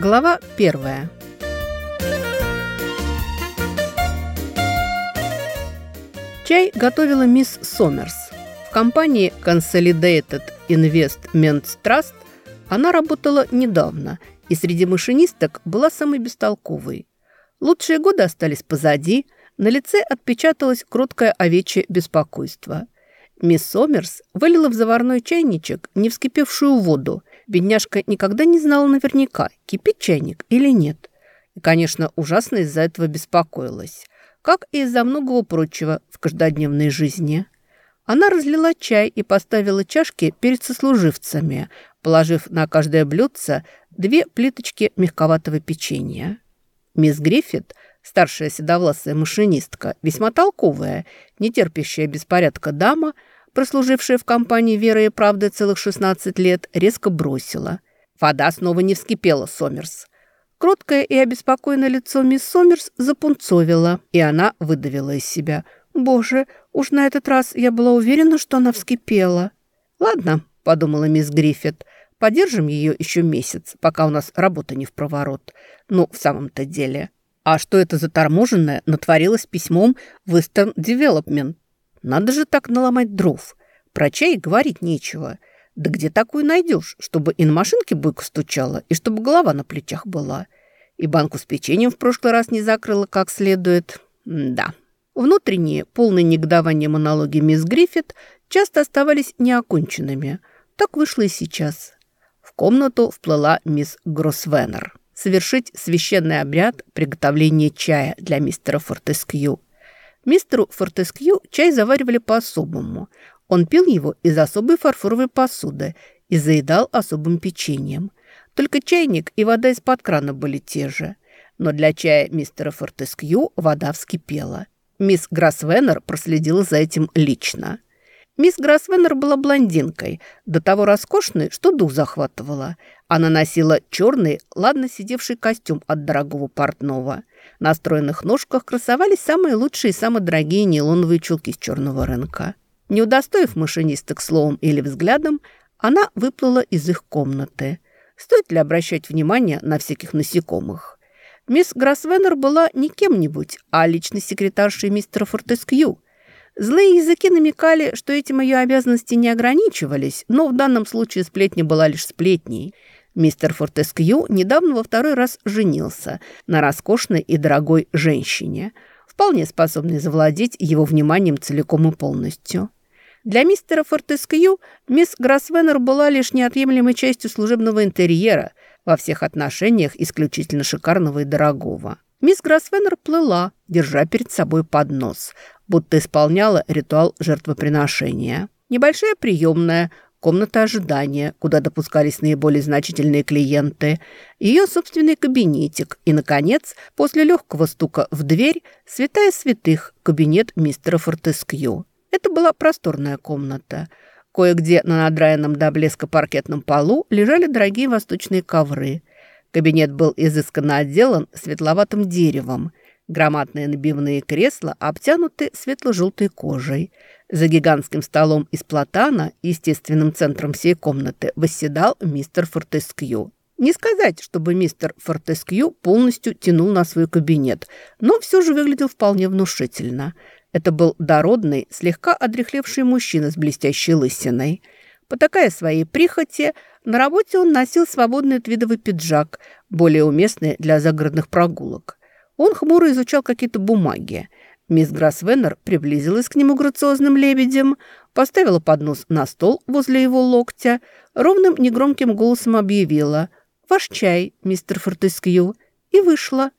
Глава первая. Чай готовила мисс Сомерс. В компании Consolidated Investment Trust она работала недавно и среди машинисток была самой бестолковой. Лучшие годы остались позади, на лице отпечаталось кроткое овечье беспокойство. Мисс Сомерс вылила в заварной чайничек не вскипевшую воду Бедняжка никогда не знала наверняка, кипит чайник или нет. И, конечно, ужасно из-за этого беспокоилась. Как и из-за многого прочего в каждодневной жизни. Она разлила чай и поставила чашки перед сослуживцами, положив на каждое блюдце две плиточки мягковатого печенья. Мисс Гриффит, старшая седовласая машинистка, весьма толковая, не терпящая беспорядка дама – прослужившая в компании «Веры и правды» целых 16 лет, резко бросила. Вода снова не вскипела Сомерс. Кроткое и обеспокоенное лицо мисс Сомерс запунцовило, и она выдавила из себя. «Боже, уж на этот раз я была уверена, что она вскипела». «Ладно», — подумала мисс Гриффит, — «подержим ее еще месяц, пока у нас работа не в проворот. Ну, в самом-то деле». А что это за торможенное натворилось письмом в Western Development? Надо же так наломать дров. Про чай говорить нечего. Да где такую найдешь, чтобы и на машинке бойко стучала, и чтобы голова на плечах была. И банку с печеньем в прошлый раз не закрыла как следует. М да. Внутренние, полные негодования монологи мисс Гриффит часто оставались неоконченными. Так вышло и сейчас. В комнату вплыла мисс Гроссвеннер совершить священный обряд приготовления чая для мистера Фортескью. Мистеру Фортескью чай заваривали по-особому. Он пил его из особой фарфоровой посуды и заедал особым печеньем. Только чайник и вода из-под крана были те же. Но для чая мистера Фортескью вода вскипела. Мисс Грассвеннер проследила за этим лично. Мисс Грассвеннер была блондинкой, до того роскошной, что дух захватывала. Она носила черный, ладно сидевший костюм от дорогого портного. На стройных ножках красовались самые лучшие и самые дорогие нейлоновые чулки с черного рынка. Не удостоив машинисток словом или взглядом, она выплыла из их комнаты. Стоит ли обращать внимание на всяких насекомых? Мисс Гроссвеннер была не кем-нибудь, а личной секретаршей мистера Фортескью – Злые языки намекали, что этим ее обязанности не ограничивались, но в данном случае сплетня была лишь сплетней. Мистер Фортескью недавно во второй раз женился на роскошной и дорогой женщине, вполне способной завладеть его вниманием целиком и полностью. Для мистера Фортескью мисс Гроссвеннер была лишь неотъемлемой частью служебного интерьера, во всех отношениях исключительно шикарного и дорогого. Мисс Гроссвеннер плыла, держа перед собой поднос, будто исполняла ритуал жертвоприношения. Небольшая приемная, комната ожидания, куда допускались наиболее значительные клиенты, ее собственный кабинетик и, наконец, после легкого стука в дверь, святая святых, кабинет мистера Фортескью. Это была просторная комната. Кое-где на надраенном до блеска паркетном полу лежали дорогие восточные ковры. Кабинет был изысканно отделан светловатым деревом – Громадные набивные кресла обтянуты светло-желтой кожей. За гигантским столом из платана, естественным центром всей комнаты, восседал мистер Фортескью. Не сказать, чтобы мистер Фортескью полностью тянул на свой кабинет, но все же выглядел вполне внушительно. Это был дородный, слегка одрехлевший мужчина с блестящей лысиной. Потакая своей прихоти, на работе он носил свободный твидовый пиджак, более уместный для загородных прогулок. Он хмуро изучал какие-то бумаги. Мисс Гроссвеннер приблизилась к нему грациозным лебедем, поставила поднос на стол возле его локтя, ровным негромким голосом объявила «Ваш чай, мистер Фортескью», и вышла.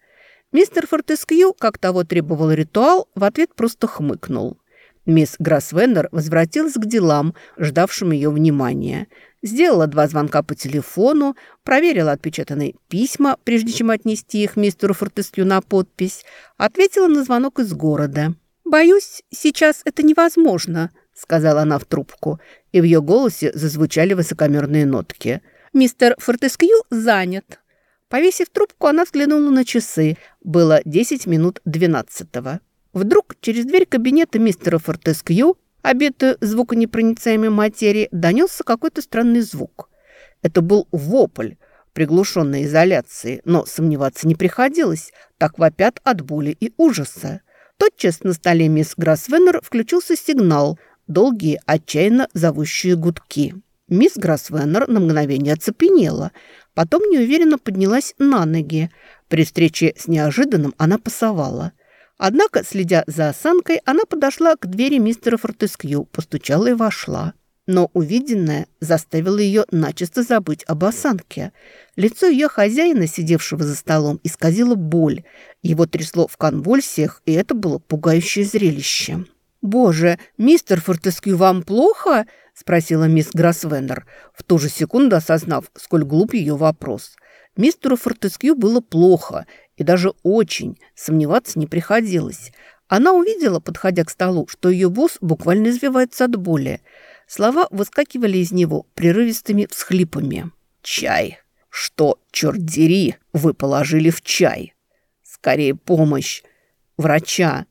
Мистер Фортескью, как того требовал ритуал, в ответ просто хмыкнул. Мисс Гроссвеннер возвратилась к делам, ждавшим ее внимания. Сделала два звонка по телефону, проверила отпечатанные письма, прежде чем отнести их мистеру Фортескью на подпись, ответила на звонок из города. «Боюсь, сейчас это невозможно», — сказала она в трубку, и в ее голосе зазвучали высокомерные нотки. «Мистер Фортескью занят». Повесив трубку, она взглянула на часы. Было 10 минут двенадцатого. Вдруг через дверь кабинета мистера Фортескью обетую звуконепроницаемой материи, донесся какой-то странный звук. Это был вопль, приглушенной изоляции, но сомневаться не приходилось, так вопят от боли и ужаса. Тотчас на столе мисс Грасвеннер включился сигнал, долгие, отчаянно зовущие гудки. Мисс Грасвеннер на мгновение оцепенела, потом неуверенно поднялась на ноги. При встрече с неожиданным она пасовала. Однако, следя за осанкой, она подошла к двери мистера Фортескью, постучала и вошла. Но увиденное заставило ее начисто забыть об осанке. Лицо ее хозяина, сидевшего за столом, исказило боль. Его трясло в конвульсиях, и это было пугающее зрелище. «Боже, мистер Фортескью, вам плохо?» – спросила мисс Гроссвеннер, в ту же секунду осознав, сколь глуп ее вопрос. Мистеру Фортескью было плохо, и даже очень, сомневаться не приходилось. Она увидела, подходя к столу, что ее босс буквально извивается от боли. Слова выскакивали из него прерывистыми всхлипами. «Чай! Что, черт дери, вы положили в чай? Скорее помощь! Врача!»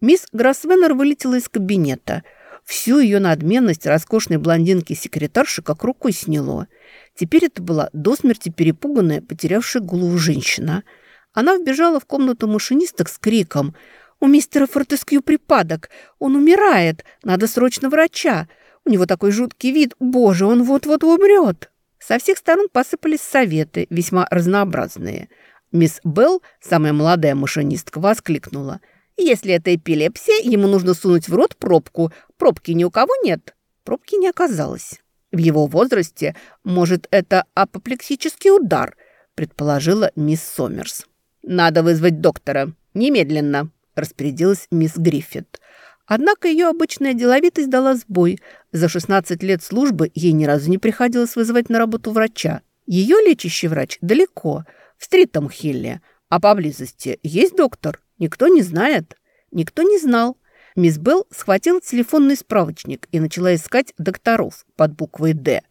Мисс Гроссвеннер вылетела из кабинета. Всю ее надменность роскошной блондинки-секретарши как рукой сняло. Теперь это была до смерти перепуганная, потерявшая голову женщина. Она вбежала в комнату машинисток с криком «У мистера Фортескью припадок! Он умирает! Надо срочно врача! У него такой жуткий вид. Боже, он вот-вот умрет. Со всех сторон посыпались советы, весьма разнообразные. Мисс Белл, самая молодая машинистка, воскликнула. «Если это эпилепсия, ему нужно сунуть в рот пробку. Пробки ни у кого нет». Пробки не оказалось. В его возрасте, может, это апоплексический удар, предположила мисс Сомерс. «Надо вызвать доктора. Немедленно», распорядилась мисс Гриффит. Однако ее обычная деловитость дала сбой. За 16 лет службы ей ни разу не приходилось вызывать на работу врача. Ее лечащий врач далеко, в Стритом-Хилле. А поблизости есть доктор? Никто не знает. Никто не знал. Мисс Белл схватила телефонный справочник и начала искать докторов под буквой «Д».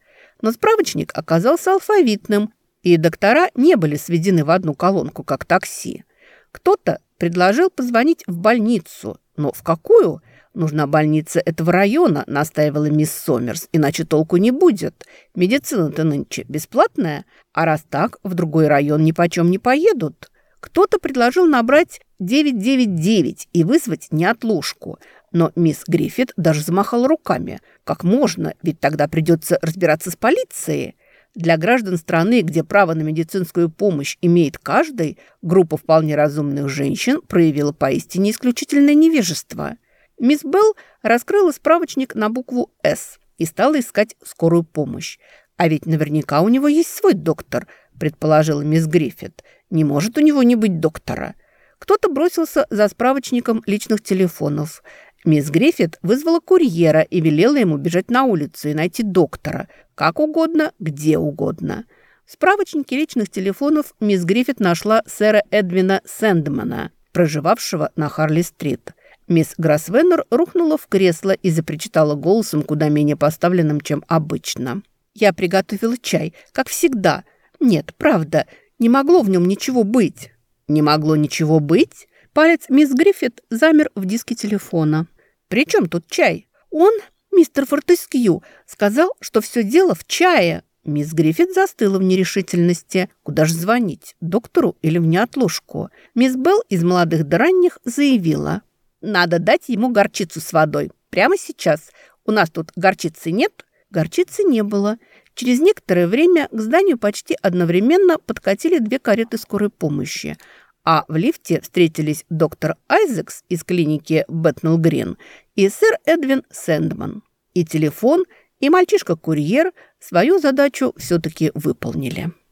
Но справочник оказался алфавитным, и доктора не были сведены в одну колонку, как такси. Кто-то предложил позвонить в больницу, но в какую? Нужна больница этого района, настаивала мисс Сомерс, иначе толку не будет. Медицина-то нынче бесплатная, а раз так, в другой район ни почем не поедут. Кто-то предложил набрать 999 и вызвать неотложку. Но мисс Гриффит даже замахала руками. Как можно? Ведь тогда придется разбираться с полицией. Для граждан страны, где право на медицинскую помощь имеет каждый, группа вполне разумных женщин проявила поистине исключительное невежество. Мисс Белл раскрыла справочник на букву «С» и стала искать скорую помощь. А ведь наверняка у него есть свой доктор, предположила мисс Гриффит. Не может у него не быть доктора. Кто-то бросился за справочником личных телефонов. Мисс Гриффит вызвала курьера и велела ему бежать на улицу и найти доктора. Как угодно, где угодно. В справочнике личных телефонов мисс Гриффит нашла сэра Эдвина Сэндмана, проживавшего на Харли-стрит. Мисс Грасвеннер рухнула в кресло и запричитала голосом куда менее поставленным, чем обычно. «Я приготовила чай, как всегда. Нет, правда, не могло в нем ничего быть». «Не могло ничего быть?» Палец мисс Гриффит замер в диске телефона. «При чем тут чай?» «Он, мистер Фортескью, сказал, что все дело в чае». Мисс Гриффит застыла в нерешительности. Куда же звонить, доктору или в неотложку? Мисс Белл из молодых до ранних заявила. «Надо дать ему горчицу с водой. Прямо сейчас. У нас тут горчицы нет?» Горчицы не было. Через некоторое время к зданию почти одновременно подкатили две кареты скорой помощи – а в лифте встретились доктор Айзекс из клиники Бэтнелл Грин и сэр Эдвин Сэндман. И телефон, и мальчишка-курьер свою задачу все-таки выполнили.